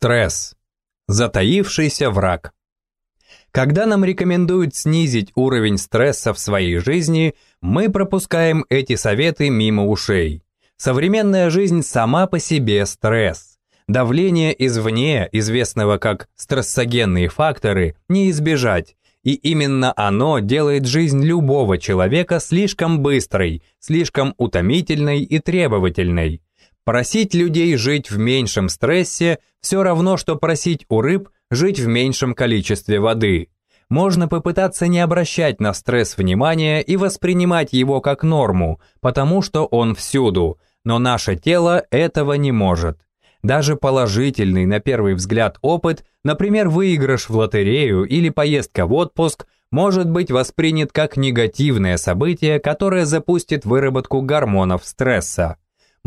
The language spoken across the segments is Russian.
Стресс. Затаившийся враг. Когда нам рекомендуют снизить уровень стресса в своей жизни, мы пропускаем эти советы мимо ушей. Современная жизнь сама по себе стресс. Давление извне, известного как стрессогенные факторы, не избежать, и именно оно делает жизнь любого человека слишком быстрой, слишком утомительной и требовательной. Просить людей жить в меньшем стрессе все равно, что просить у рыб жить в меньшем количестве воды. Можно попытаться не обращать на стресс внимания и воспринимать его как норму, потому что он всюду, но наше тело этого не может. Даже положительный на первый взгляд опыт, например, выигрыш в лотерею или поездка в отпуск, может быть воспринят как негативное событие, которое запустит выработку гормонов стресса.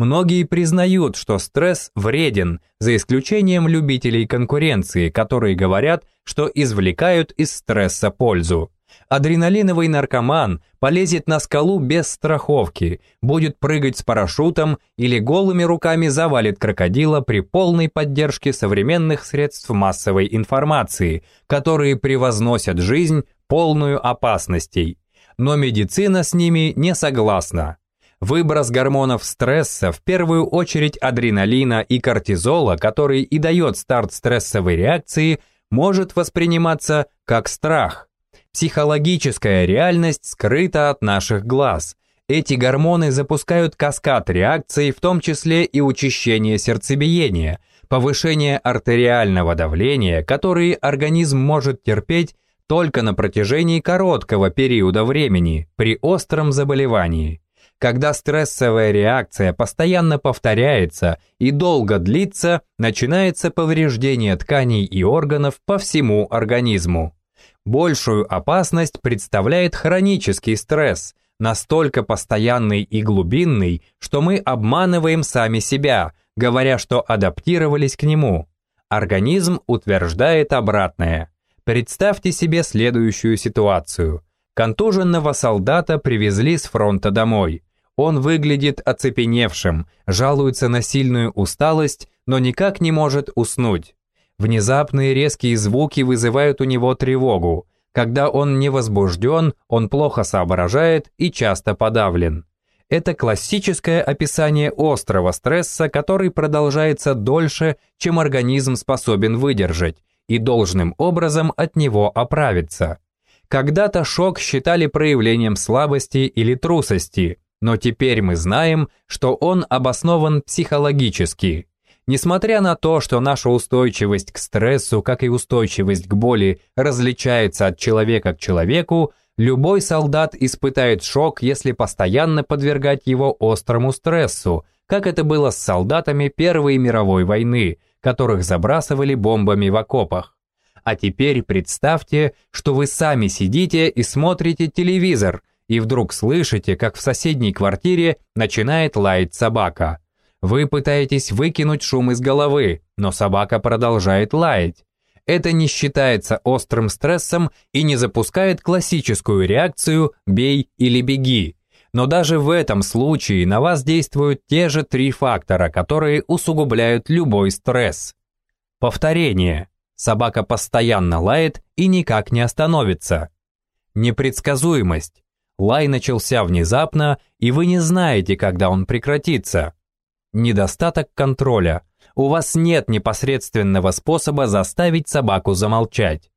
Многие признают, что стресс вреден, за исключением любителей конкуренции, которые говорят, что извлекают из стресса пользу. Адреналиновый наркоман полезет на скалу без страховки, будет прыгать с парашютом или голыми руками завалит крокодила при полной поддержке современных средств массовой информации, которые превозносят жизнь, полную опасностей. Но медицина с ними не согласна. Выброс гормонов стресса, в первую очередь адреналина и кортизола, который и дает старт стрессовой реакции, может восприниматься как страх. Психологическая реальность скрыта от наших глаз. Эти гормоны запускают каскад реакций, в том числе и учащение сердцебиения, повышение артериального давления, которые организм может терпеть только на протяжении короткого периода времени при остром заболевании. Когда стрессовая реакция постоянно повторяется и долго длится, начинается повреждение тканей и органов по всему организму. Большую опасность представляет хронический стресс, настолько постоянный и глубинный, что мы обманываем сами себя, говоря, что адаптировались к нему. Организм утверждает обратное. Представьте себе следующую ситуацию. Контуженного солдата привезли с фронта домой. Он выглядит оцепеневшим, жалуется на сильную усталость, но никак не может уснуть. Внезапные резкие звуки вызывают у него тревогу. Когда он не возбужден, он плохо соображает и часто подавлен. Это классическое описание острого стресса, который продолжается дольше, чем организм способен выдержать, и должным образом от него оправиться. Когда-то шок считали проявлением слабости или трусости, но теперь мы знаем, что он обоснован психологически. Несмотря на то, что наша устойчивость к стрессу, как и устойчивость к боли, различается от человека к человеку, любой солдат испытает шок, если постоянно подвергать его острому стрессу, как это было с солдатами Первой мировой войны, которых забрасывали бомбами в окопах. А теперь представьте, что вы сами сидите и смотрите телевизор – и вдруг слышите, как в соседней квартире начинает лаять собака. Вы пытаетесь выкинуть шум из головы, но собака продолжает лаять. Это не считается острым стрессом и не запускает классическую реакцию «бей или беги». Но даже в этом случае на вас действуют те же три фактора, которые усугубляют любой стресс. Повторение. Собака постоянно лает и никак не остановится. Непредсказуемость. Лай начался внезапно, и вы не знаете, когда он прекратится. Недостаток контроля. У вас нет непосредственного способа заставить собаку замолчать.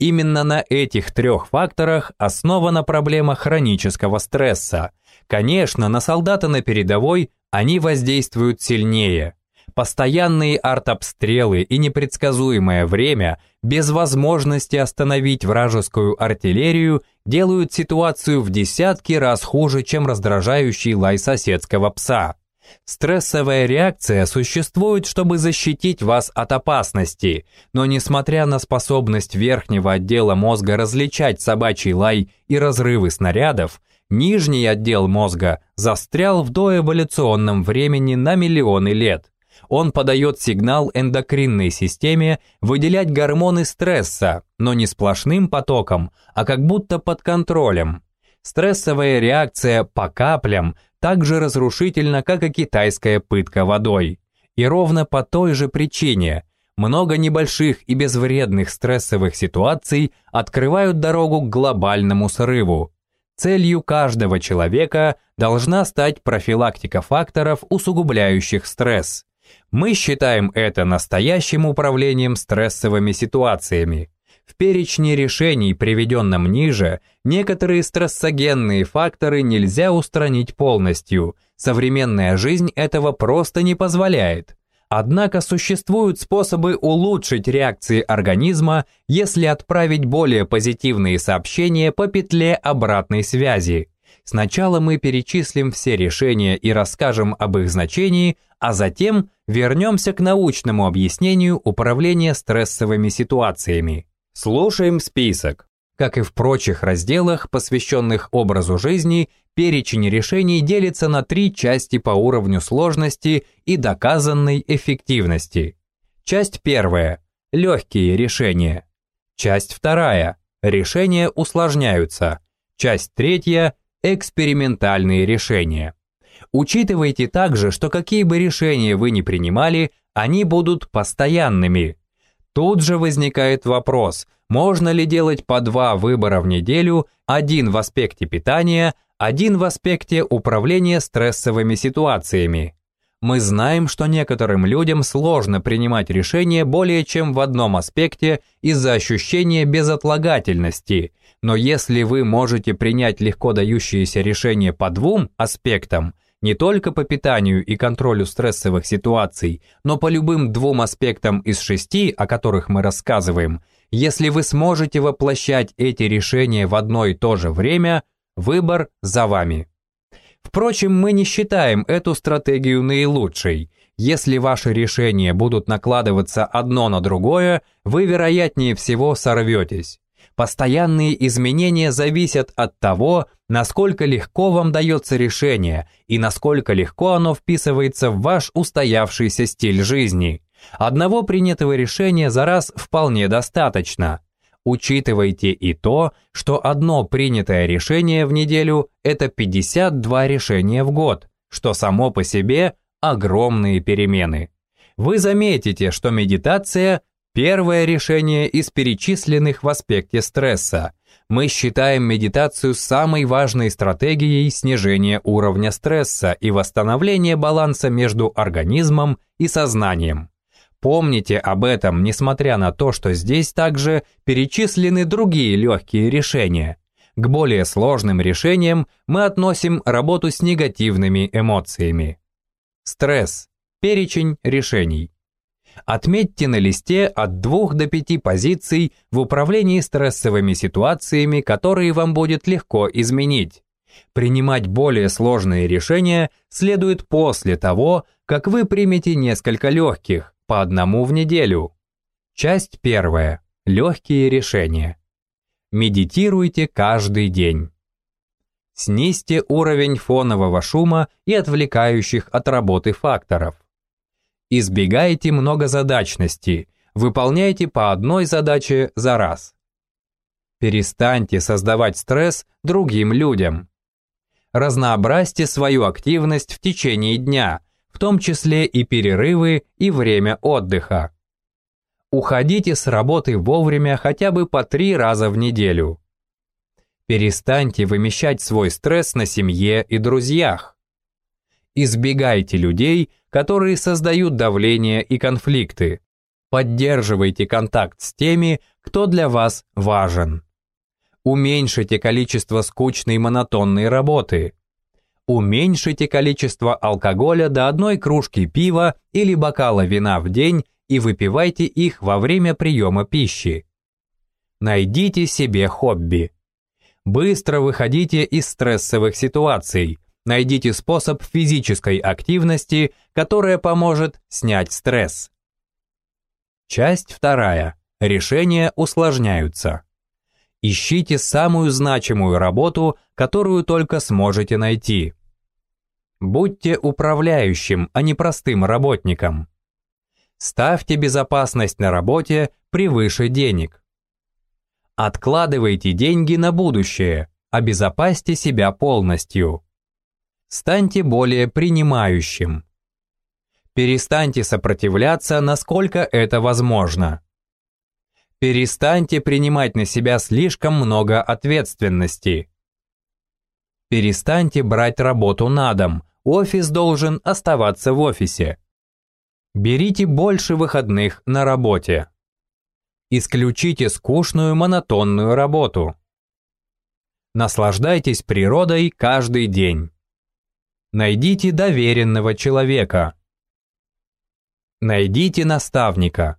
Именно на этих трех факторах основана проблема хронического стресса. Конечно, на солдата на передовой они воздействуют сильнее. Постоянные артобстрелы и непредсказуемое время без возможности остановить вражескую артиллерию делают ситуацию в десятки раз хуже, чем раздражающий лай соседского пса. Стрессовая реакция существует, чтобы защитить вас от опасности, но несмотря на способность верхнего отдела мозга различать собачий лай и разрывы снарядов, нижний отдел мозга застрял в доэволюционном времени на миллионы лет. Он подает сигнал эндокринной системе выделять гормоны стресса, но не сплошным потоком, а как будто под контролем. Стрессовая реакция по каплям так же разрушительна, как и китайская пытка водой. И ровно по той же причине много небольших и безвредных стрессовых ситуаций открывают дорогу к глобальному срыву. Целью каждого человека должна стать профилактика факторов, усугубляющих стресс. Мы считаем это настоящим управлением стрессовыми ситуациями. В перечне решений, приведенном ниже, некоторые стрессогенные факторы нельзя устранить полностью. Современная жизнь этого просто не позволяет. Однако существуют способы улучшить реакции организма, если отправить более позитивные сообщения по петле обратной связи. Сначала мы перечислим все решения и расскажем об их значении, а затем вернемся к научному объяснению управления стрессовыми ситуациями. Слушаем список. Как и в прочих разделах, посвященных образу жизни, перечень решений делится на три части по уровню сложности и доказанной эффективности. Часть первая – легкие решения. Часть вторая – решения усложняются. Часть третья – экспериментальные решения. Учитывайте также, что какие бы решения вы ни принимали, они будут постоянными – Тут же возникает вопрос, можно ли делать по два выбора в неделю, один в аспекте питания, один в аспекте управления стрессовыми ситуациями. Мы знаем, что некоторым людям сложно принимать решения более чем в одном аспекте из-за ощущения безотлагательности, но если вы можете принять легко дающиеся решения по двум аспектам, не только по питанию и контролю стрессовых ситуаций, но по любым двум аспектам из шести, о которых мы рассказываем, если вы сможете воплощать эти решения в одно и то же время, выбор за вами. Впрочем, мы не считаем эту стратегию наилучшей. Если ваши решения будут накладываться одно на другое, вы вероятнее всего сорветесь. Постоянные изменения зависят от того, насколько легко вам дается решение и насколько легко оно вписывается в ваш устоявшийся стиль жизни. Одного принятого решения за раз вполне достаточно. Учитывайте и то, что одно принятое решение в неделю – это 52 решения в год, что само по себе огромные перемены. Вы заметите, что медитация Первое решение из перечисленных в аспекте стресса. Мы считаем медитацию самой важной стратегией снижения уровня стресса и восстановления баланса между организмом и сознанием. Помните об этом, несмотря на то, что здесь также перечислены другие легкие решения. К более сложным решениям мы относим работу с негативными эмоциями. Стресс. Перечень решений. Отметьте на листе от 2 до 5 позиций в управлении стрессовыми ситуациями, которые вам будет легко изменить. Принимать более сложные решения следует после того, как вы примете несколько легких, по одному в неделю. Часть первая. Легкие решения. Медитируйте каждый день. Снизьте уровень фонового шума и отвлекающих от работы факторов. Избегайте многозадачности, выполняйте по одной задаче за раз. Перестаньте создавать стресс другим людям. Разнообразьте свою активность в течение дня, в том числе и перерывы и время отдыха. Уходите с работы вовремя хотя бы по три раза в неделю. Перестаньте вымещать свой стресс на семье и друзьях. Избегайте людей, которые создают давление и конфликты. Поддерживайте контакт с теми, кто для вас важен. Уменьшите количество скучной монотонной работы. Уменьшите количество алкоголя до одной кружки пива или бокала вина в день и выпивайте их во время приема пищи. Найдите себе хобби. Быстро выходите из стрессовых ситуаций, Найдите способ физической активности, которая поможет снять стресс. Часть вторая. Решения усложняются. Ищите самую значимую работу, которую только сможете найти. Будьте управляющим, а не простым работником. Ставьте безопасность на работе превыше денег. Откладывайте деньги на будущее, обезопасьте себя полностью станьте более принимающим. Перестаньте сопротивляться, насколько это возможно. Перестаньте принимать на себя слишком много ответственности. Перестаньте брать работу на дом, офис должен оставаться в офисе. Берите больше выходных на работе. Исключите скучную монотонную работу. Наслаждайтесь природой каждый день. Найдите доверенного человека. Найдите наставника.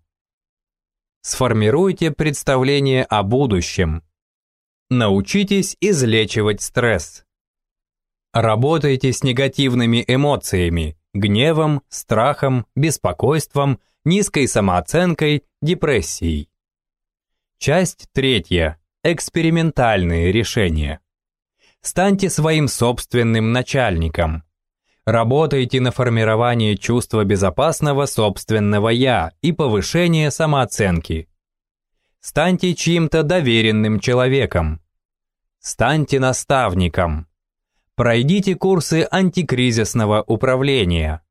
Сформируйте представление о будущем. Научитесь излечивать стресс. Работайте с негативными эмоциями, гневом, страхом, беспокойством, низкой самооценкой, депрессией. Часть третья. Экспериментальные решения. Станьте своим собственным начальником. Работайте на формирование чувства безопасного собственного «я» и повышение самооценки. Станьте чьим-то доверенным человеком. Станьте наставником. Пройдите курсы антикризисного управления.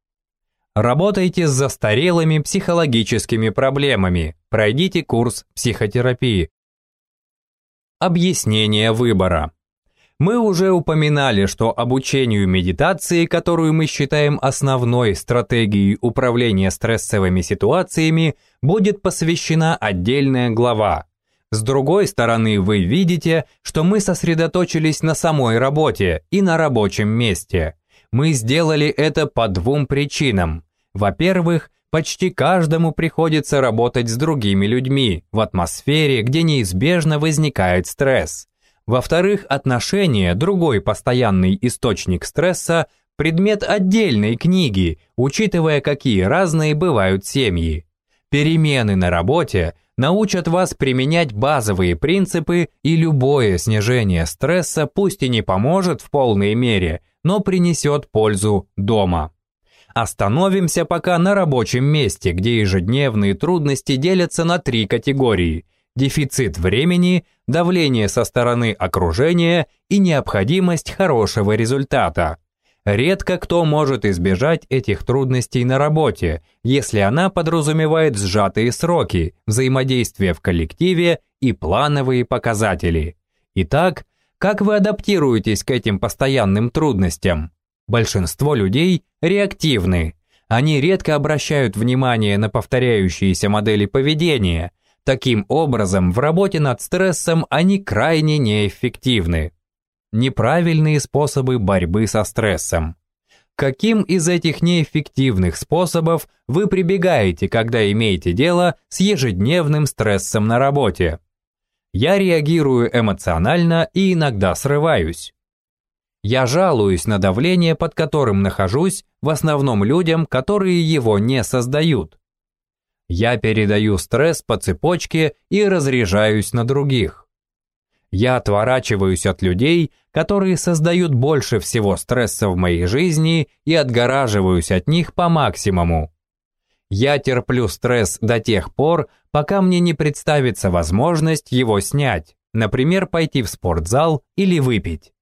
Работайте с застарелыми психологическими проблемами. Пройдите курс психотерапии. Объяснение выбора. Мы уже упоминали, что обучению медитации, которую мы считаем основной стратегией управления стрессовыми ситуациями, будет посвящена отдельная глава. С другой стороны, вы видите, что мы сосредоточились на самой работе и на рабочем месте. Мы сделали это по двум причинам. Во-первых, почти каждому приходится работать с другими людьми в атмосфере, где неизбежно возникает стресс. Во-вторых, отношения – другой постоянный источник стресса, предмет отдельной книги, учитывая, какие разные бывают семьи. Перемены на работе научат вас применять базовые принципы, и любое снижение стресса пусть и не поможет в полной мере, но принесет пользу дома. Остановимся пока на рабочем месте, где ежедневные трудности делятся на три категории – дефицит времени, давление со стороны окружения и необходимость хорошего результата. Редко кто может избежать этих трудностей на работе, если она подразумевает сжатые сроки, взаимодействие в коллективе и плановые показатели. Итак, как вы адаптируетесь к этим постоянным трудностям? Большинство людей реактивны. Они редко обращают внимание на повторяющиеся модели поведения – Таким образом, в работе над стрессом они крайне неэффективны. Неправильные способы борьбы со стрессом. Каким из этих неэффективных способов вы прибегаете, когда имеете дело с ежедневным стрессом на работе? Я реагирую эмоционально и иногда срываюсь. Я жалуюсь на давление, под которым нахожусь, в основном людям, которые его не создают. Я передаю стресс по цепочке и разряжаюсь на других. Я отворачиваюсь от людей, которые создают больше всего стресса в моей жизни и отгораживаюсь от них по максимуму. Я терплю стресс до тех пор, пока мне не представится возможность его снять, например, пойти в спортзал или выпить.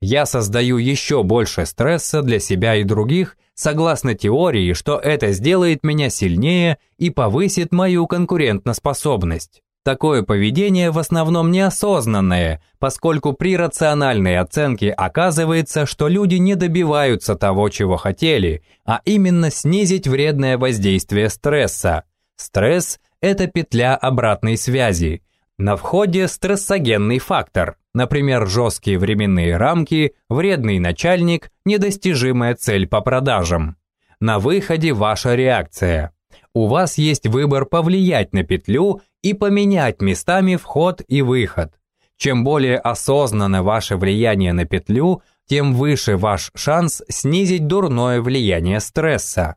Я создаю еще больше стресса для себя и других, согласно теории, что это сделает меня сильнее и повысит мою конкурентоспособность. Такое поведение в основном неосознанное, поскольку при рациональной оценке оказывается, что люди не добиваются того, чего хотели, а именно снизить вредное воздействие стресса. Стресс – это петля обратной связи. На входе стрессогенный фактор, например, жесткие временные рамки, вредный начальник, недостижимая цель по продажам. На выходе ваша реакция. У вас есть выбор повлиять на петлю и поменять местами вход и выход. Чем более осознанно ваше влияние на петлю, тем выше ваш шанс снизить дурное влияние стресса.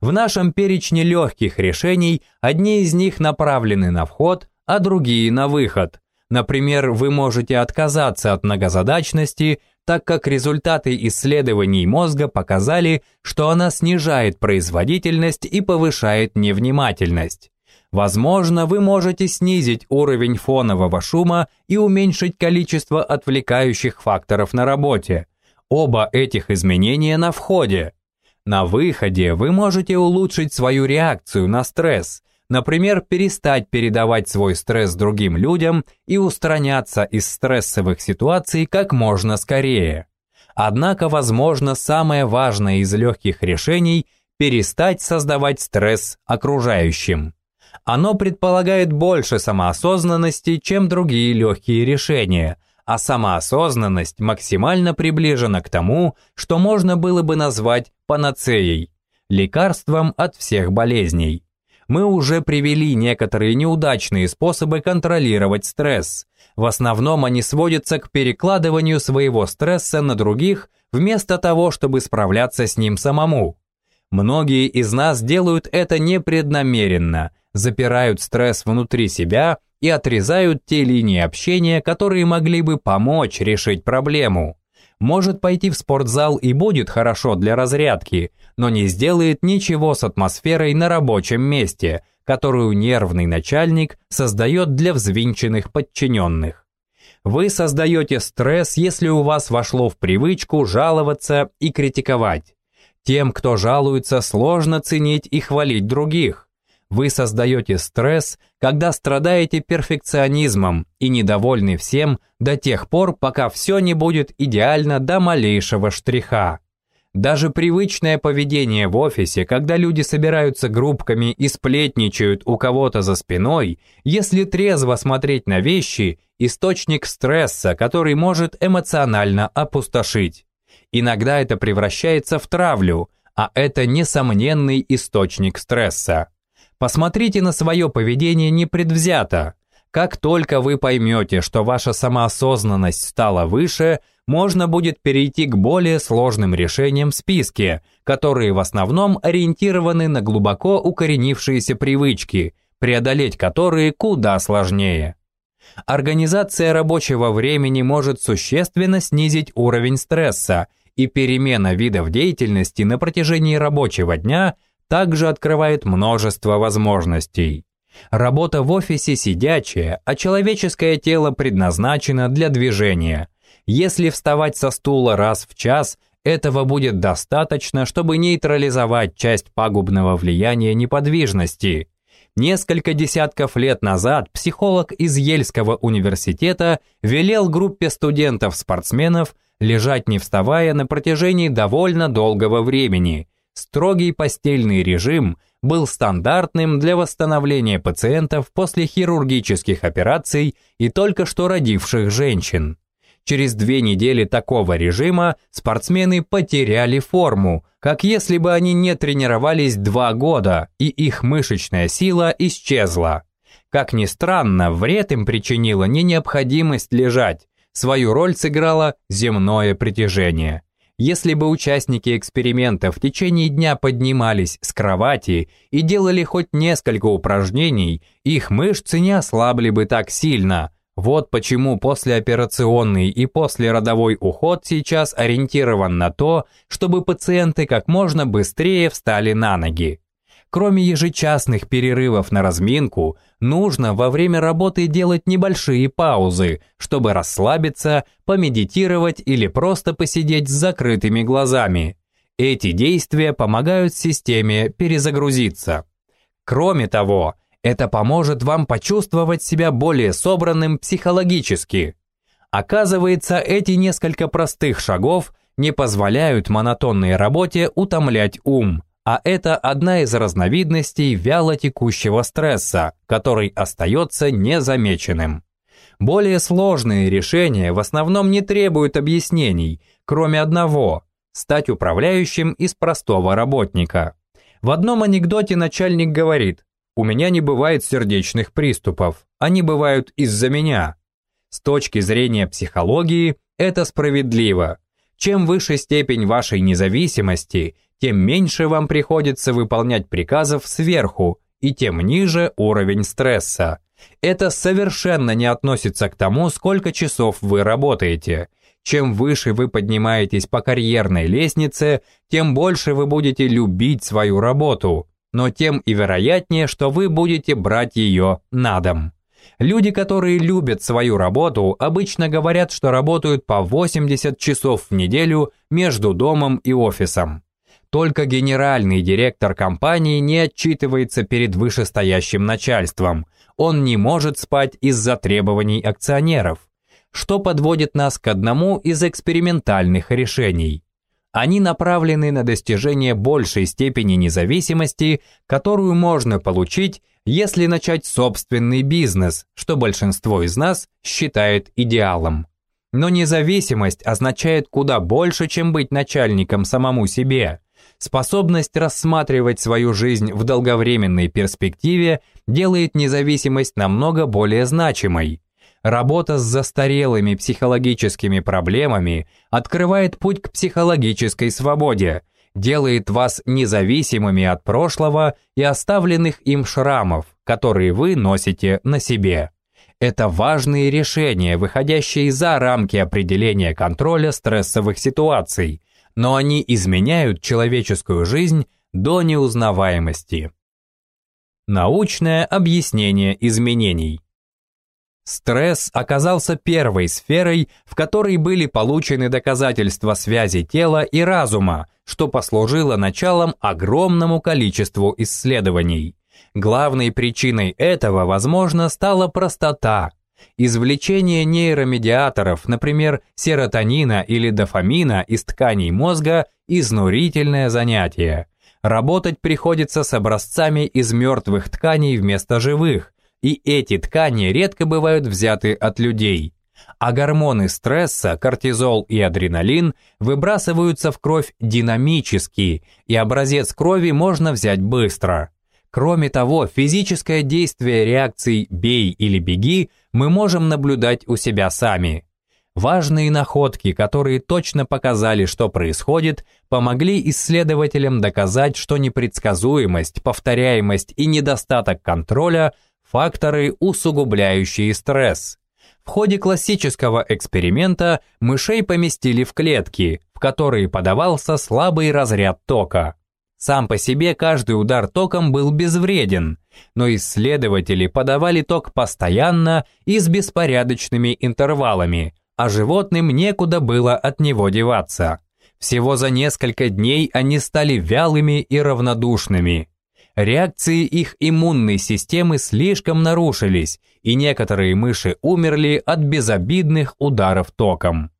В нашем перечне легких решений одни из них направлены на вход, а другие на выход. Например, вы можете отказаться от многозадачности, так как результаты исследований мозга показали, что она снижает производительность и повышает невнимательность. Возможно, вы можете снизить уровень фонового шума и уменьшить количество отвлекающих факторов на работе. Оба этих изменения на входе. На выходе вы можете улучшить свою реакцию на стресс, например, перестать передавать свой стресс другим людям и устраняться из стрессовых ситуаций как можно скорее. Однако, возможно, самое важное из легких решений – перестать создавать стресс окружающим. Оно предполагает больше самоосознанности, чем другие легкие решения, а самоосознанность максимально приближена к тому, что можно было бы назвать панацеей, лекарством от всех болезней. Мы уже привели некоторые неудачные способы контролировать стресс. В основном они сводятся к перекладыванию своего стресса на других, вместо того, чтобы справляться с ним самому. Многие из нас делают это непреднамеренно, запирают стресс внутри себя и отрезают те линии общения, которые могли бы помочь решить проблему. Может пойти в спортзал и будет хорошо для разрядки, но не сделает ничего с атмосферой на рабочем месте, которую нервный начальник создает для взвинченных подчиненных. Вы создаете стресс, если у вас вошло в привычку жаловаться и критиковать. Тем, кто жалуется, сложно ценить и хвалить других. Вы создаете стресс, когда страдаете перфекционизмом и недовольны всем до тех пор, пока все не будет идеально до малейшего штриха. Даже привычное поведение в офисе, когда люди собираются группками и сплетничают у кого-то за спиной, если трезво смотреть на вещи, источник стресса, который может эмоционально опустошить. Иногда это превращается в травлю, а это несомненный источник стресса. Посмотрите на свое поведение непредвзято. Как только вы поймете, что ваша самоосознанность стала выше, можно будет перейти к более сложным решениям в списке, которые в основном ориентированы на глубоко укоренившиеся привычки, преодолеть которые куда сложнее. Организация рабочего времени может существенно снизить уровень стресса, и перемена видов деятельности на протяжении рабочего дня также открывает множество возможностей. Работа в офисе сидячая, а человеческое тело предназначено для движения. Если вставать со стула раз в час, этого будет достаточно, чтобы нейтрализовать часть пагубного влияния неподвижности. Несколько десятков лет назад психолог из Ельского университета велел группе студентов-спортсменов лежать не вставая на протяжении довольно долгого времени – Строгий постельный режим был стандартным для восстановления пациентов после хирургических операций и только что родивших женщин. Через две недели такого режима спортсмены потеряли форму, как если бы они не тренировались два года, и их мышечная сила исчезла. Как ни странно, вред им причинила не необходимость лежать, свою роль сыграло земное притяжение. Если бы участники эксперимента в течение дня поднимались с кровати и делали хоть несколько упражнений, их мышцы не ослабли бы так сильно. Вот почему послеоперационный и послеродовой уход сейчас ориентирован на то, чтобы пациенты как можно быстрее встали на ноги. Кроме ежечасных перерывов на разминку, нужно во время работы делать небольшие паузы, чтобы расслабиться, помедитировать или просто посидеть с закрытыми глазами. Эти действия помогают системе перезагрузиться. Кроме того, это поможет вам почувствовать себя более собранным психологически. Оказывается, эти несколько простых шагов не позволяют монотонной работе утомлять ум, а это одна из разновидностей вяло текущего стресса, который остается незамеченным. Более сложные решения в основном не требуют объяснений, кроме одного – стать управляющим из простого работника. В одном анекдоте начальник говорит «У меня не бывает сердечных приступов, они бывают из-за меня». С точки зрения психологии это справедливо. Чем выше степень вашей независимости – тем меньше вам приходится выполнять приказов сверху, и тем ниже уровень стресса. Это совершенно не относится к тому, сколько часов вы работаете. Чем выше вы поднимаетесь по карьерной лестнице, тем больше вы будете любить свою работу, но тем и вероятнее, что вы будете брать ее на дом. Люди, которые любят свою работу, обычно говорят, что работают по 80 часов в неделю между домом и офисом. Только генеральный директор компании не отчитывается перед вышестоящим начальством. Он не может спать из-за требований акционеров, что подводит нас к одному из экспериментальных решений. Они направлены на достижение большей степени независимости, которую можно получить, если начать собственный бизнес, что большинство из нас считает идеалом. Но независимость означает куда больше, чем быть начальником самому себе. Способность рассматривать свою жизнь в долговременной перспективе делает независимость намного более значимой. Работа с застарелыми психологическими проблемами открывает путь к психологической свободе, делает вас независимыми от прошлого и оставленных им шрамов, которые вы носите на себе. Это важные решения, выходящие за рамки определения контроля стрессовых ситуаций, но они изменяют человеческую жизнь до неузнаваемости. Научное объяснение изменений. Стресс оказался первой сферой, в которой были получены доказательства связи тела и разума, что послужило началом огромному количеству исследований. Главной причиной этого, возможно, стала простота. Извлечение нейромедиаторов, например, серотонина или дофамина из тканей мозга – изнурительное занятие. Работать приходится с образцами из мертвых тканей вместо живых, и эти ткани редко бывают взяты от людей. А гормоны стресса, кортизол и адреналин выбрасываются в кровь динамически, и образец крови можно взять быстро. Кроме того, физическое действие реакций «бей» или «беги» мы можем наблюдать у себя сами. Важные находки, которые точно показали, что происходит, помогли исследователям доказать, что непредсказуемость, повторяемость и недостаток контроля Факторы, усугубляющие стресс. В ходе классического эксперимента мышей поместили в клетки, в которые подавался слабый разряд тока. Сам по себе каждый удар током был безвреден, но исследователи подавали ток постоянно и с беспорядочными интервалами, а животным некуда было от него деваться. Всего за несколько дней они стали вялыми и равнодушными. Реакции их иммунной системы слишком нарушились, и некоторые мыши умерли от безобидных ударов током.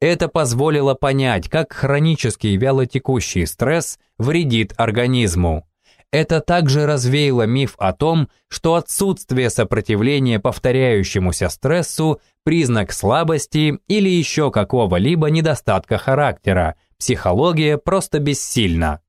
Это позволило понять, как хронический вялотекущий стресс вредит организму. Это также развеяло миф о том, что отсутствие сопротивления повторяющемуся стрессу – признак слабости или еще какого-либо недостатка характера, психология просто бессильна.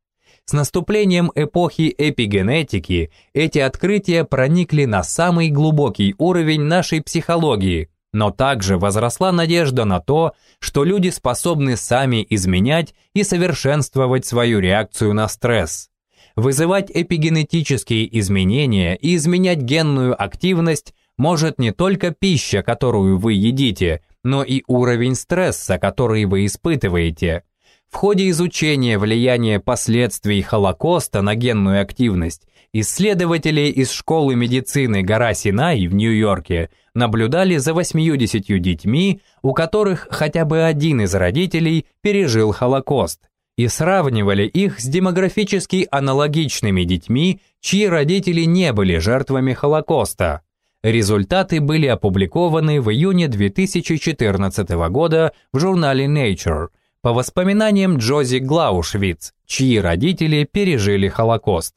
С наступлением эпохи эпигенетики эти открытия проникли на самый глубокий уровень нашей психологии, но также возросла надежда на то, что люди способны сами изменять и совершенствовать свою реакцию на стресс. Вызывать эпигенетические изменения и изменять генную активность может не только пища, которую вы едите, но и уровень стресса, который вы испытываете – в ходе изучения влияния последствий Холокоста на генную активность исследователи из школы медицины Гора Синай в Нью-Йорке наблюдали за 80 детьми, у которых хотя бы один из родителей пережил Холокост, и сравнивали их с демографически аналогичными детьми, чьи родители не были жертвами Холокоста. Результаты были опубликованы в июне 2014 года в журнале Nature – по воспоминаниям Джози Глаушвиц, чьи родители пережили Холокост.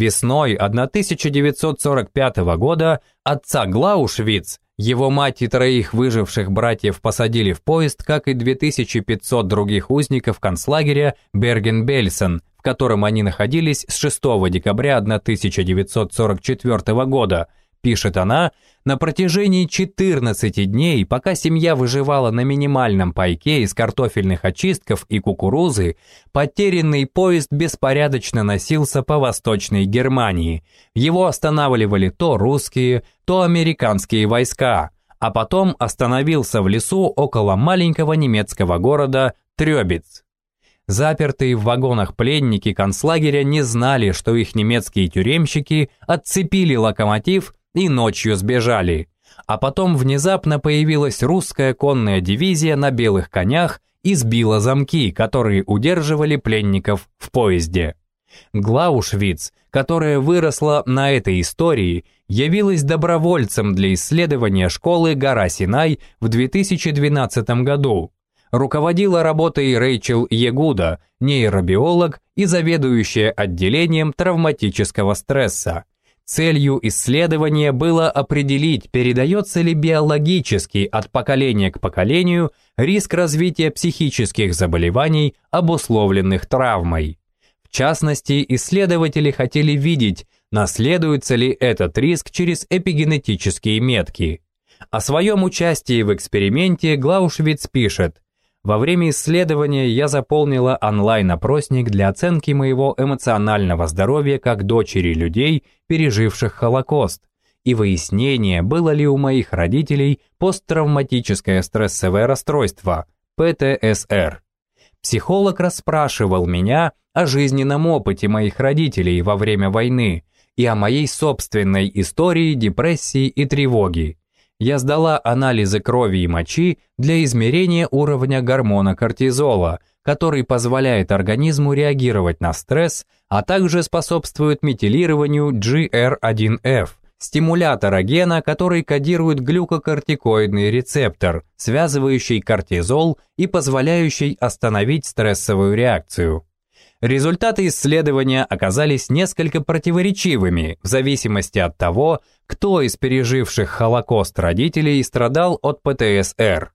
Весной 1945 года отца Глаушвиц, его мать и троих выживших братьев посадили в поезд, как и 2500 других узников концлагеря Берген-Бельсен, в котором они находились с 6 декабря 1944 года, пишет она, на протяжении 14 дней, пока семья выживала на минимальном пайке из картофельных очистков и кукурузы, потерянный поезд беспорядочно носился по Восточной Германии. Его останавливали то русские, то американские войска, а потом остановился в лесу около маленького немецкого города Трёбиц. Запертые в вагонах пленники концлагеря не знали, что их немецкие тюремщики отцепили локомотив и ночью сбежали. А потом внезапно появилась русская конная дивизия на белых конях и сбила замки, которые удерживали пленников в поезде. Глаушвиц, которая выросла на этой истории, явилась добровольцем для исследования школы Гора Синай в 2012 году. Руководила работой Рэйчел Егуда, нейробиолог и заведующая отделением травматического стресса. Целью исследования было определить, передается ли биологически от поколения к поколению риск развития психических заболеваний, обусловленных травмой. В частности, исследователи хотели видеть, наследуется ли этот риск через эпигенетические метки. О своем участии в эксперименте Глаушвиц пишет, «Во время исследования я заполнила онлайн-опросник для оценки моего эмоционального здоровья как дочери людей, переживших Холокост, и выяснение, было ли у моих родителей посттравматическое стрессовое расстройство, ПТСР. Психолог расспрашивал меня о жизненном опыте моих родителей во время войны и о моей собственной истории депрессии и тревоги. Я сдала анализы крови и мочи для измерения уровня гормона кортизола, который позволяет организму реагировать на стресс, а также способствует метилированию GR1F, стимулятора гена, который кодирует глюкокортикоидный рецептор, связывающий кортизол и позволяющий остановить стрессовую реакцию. Результаты исследования оказались несколько противоречивыми в зависимости от того, кто из переживших Холокост родителей страдал от ПТСР.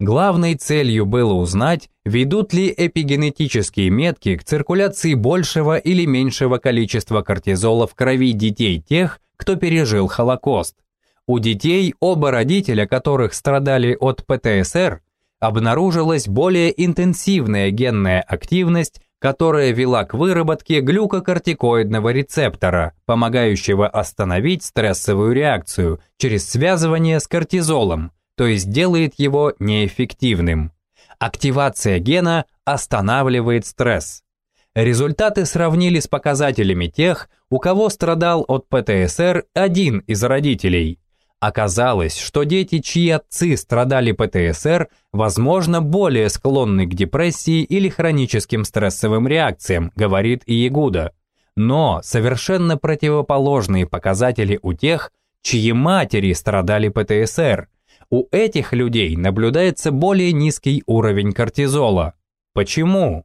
Главной целью было узнать, ведут ли эпигенетические метки к циркуляции большего или меньшего количества кортизола в крови детей тех, кто пережил Холокост. У детей, оба родителя которых страдали от ПТСР, обнаружилась более интенсивная генная активность которая вела к выработке глюкокортикоидного рецептора, помогающего остановить стрессовую реакцию через связывание с кортизолом, то есть делает его неэффективным. Активация гена останавливает стресс. Результаты сравнили с показателями тех, у кого страдал от ПТСР один из родителей. Оказалось, что дети, чьи отцы страдали ПТСР, возможно, более склонны к депрессии или хроническим стрессовым реакциям, говорит Иегуда. Но совершенно противоположные показатели у тех, чьи матери страдали ПТСР. У этих людей наблюдается более низкий уровень кортизола. Почему?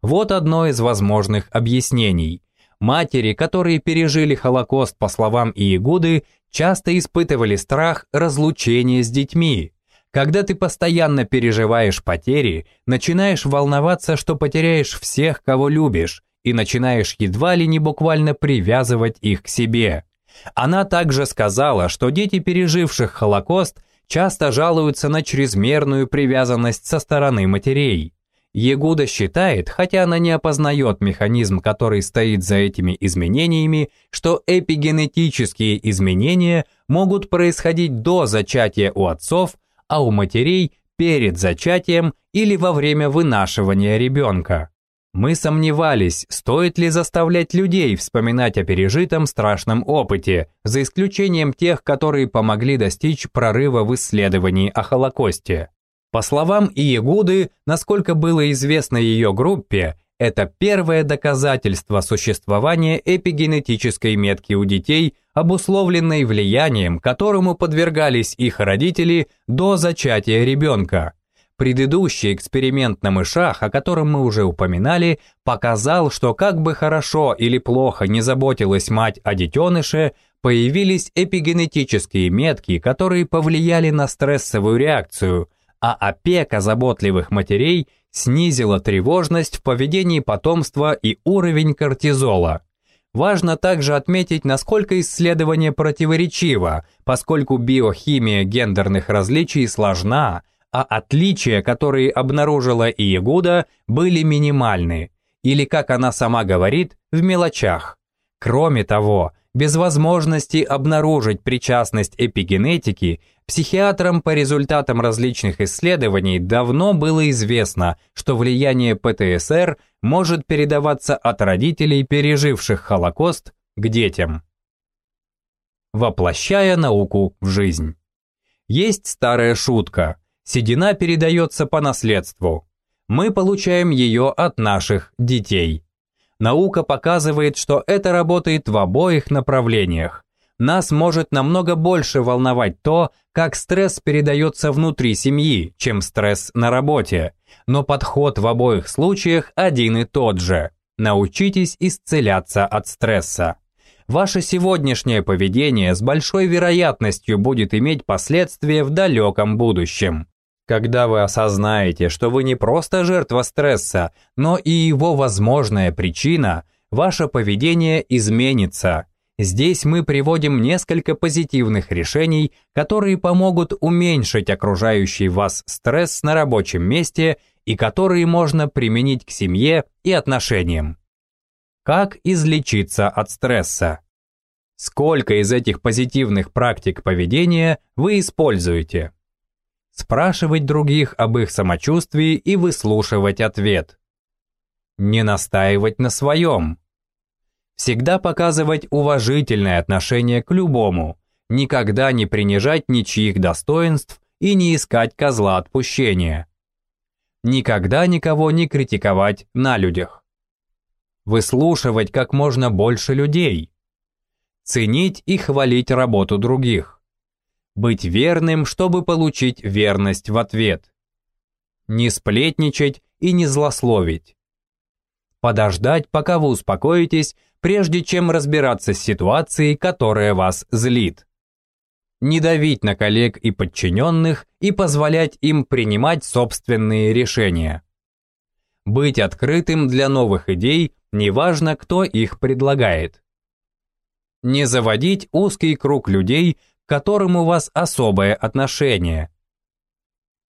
Вот одно из возможных объяснений. Матери, которые пережили Холокост, по словам Иегуды, часто испытывали страх разлучения с детьми. Когда ты постоянно переживаешь потери, начинаешь волноваться, что потеряешь всех, кого любишь, и начинаешь едва ли не буквально привязывать их к себе. Она также сказала, что дети, переживших Холокост, часто жалуются на чрезмерную привязанность со стороны матерей. Егуда считает, хотя она не опознает механизм, который стоит за этими изменениями, что эпигенетические изменения могут происходить до зачатия у отцов, а у матерей перед зачатием или во время вынашивания ребенка. Мы сомневались, стоит ли заставлять людей вспоминать о пережитом страшном опыте, за исключением тех, которые помогли достичь прорыва в исследовании о Холокосте. По словам Иегуды, насколько было известно ее группе, это первое доказательство существования эпигенетической метки у детей, обусловленной влиянием, которому подвергались их родители до зачатия ребенка. Предыдущий эксперимент на мышах, о котором мы уже упоминали, показал, что как бы хорошо или плохо не заботилась мать о детеныше, появились эпигенетические метки, которые повлияли на стрессовую реакцию – а опека заботливых матерей снизила тревожность в поведении потомства и уровень кортизола. Важно также отметить, насколько исследование противоречиво, поскольку биохимия гендерных различий сложна, а отличия, которые обнаружила Иегуда, были минимальны, или, как она сама говорит, в мелочах. Кроме того, без возможности обнаружить причастность эпигенетики, психиатрам по результатам различных исследований давно было известно, что влияние ПТСР может передаваться от родителей, переживших Холокост, к детям. Воплощая науку в жизнь. Есть старая шутка. Седина передается по наследству. Мы получаем ее от наших детей. Наука показывает, что это работает в обоих направлениях. Нас может намного больше волновать то, как стресс передается внутри семьи, чем стресс на работе. Но подход в обоих случаях один и тот же. Научитесь исцеляться от стресса. Ваше сегодняшнее поведение с большой вероятностью будет иметь последствия в далеком будущем. Когда вы осознаете, что вы не просто жертва стресса, но и его возможная причина, ваше поведение изменится. Здесь мы приводим несколько позитивных решений, которые помогут уменьшить окружающий вас стресс на рабочем месте и которые можно применить к семье и отношениям. Как излечиться от стресса? Сколько из этих позитивных практик поведения вы используете? Спрашивать других об их самочувствии и выслушивать ответ. Не настаивать на своем. Всегда показывать уважительное отношение к любому, никогда не принижать ничьих достоинств и не искать козла отпущения. Никогда никого не критиковать на людях. Выслушивать как можно больше людей, ценить и хвалить работу других, быть верным, чтобы получить верность в ответ, не сплетничать и не злословить, подождать, пока вы успокоитесь, прежде чем разбираться с ситуацией, которая вас злит. Не давить на коллег и подчиненных и позволять им принимать собственные решения. Быть открытым для новых идей неважно, кто их предлагает. Не заводить узкий круг людей, к которым у вас особое отношение.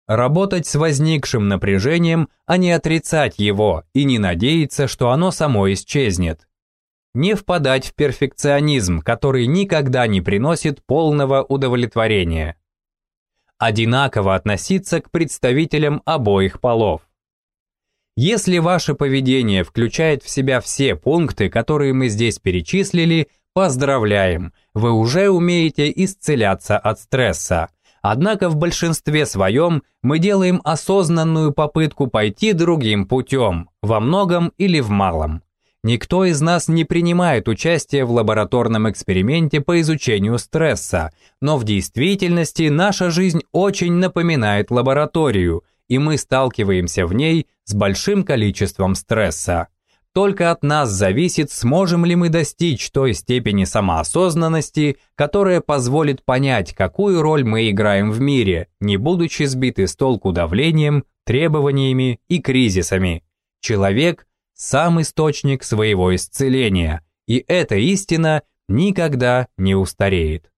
Работать с возникшим напряжением, а не отрицать его и не надеяться, что оно само исчезнет. Не впадать в перфекционизм, который никогда не приносит полного удовлетворения. Одинаково относиться к представителям обоих полов. Если ваше поведение включает в себя все пункты, которые мы здесь перечислили, поздравляем, вы уже умеете исцеляться от стресса. Однако в большинстве своем мы делаем осознанную попытку пойти другим путем, во многом или в малом. Никто из нас не принимает участие в лабораторном эксперименте по изучению стресса, но в действительности наша жизнь очень напоминает лабораторию, и мы сталкиваемся в ней с большим количеством стресса. Только от нас зависит, сможем ли мы достичь той степени самоосознанности, которая позволит понять, какую роль мы играем в мире, не будучи сбиты с толку давлением, требованиями и кризисами. Человек – сам источник своего исцеления, и эта истина никогда не устареет.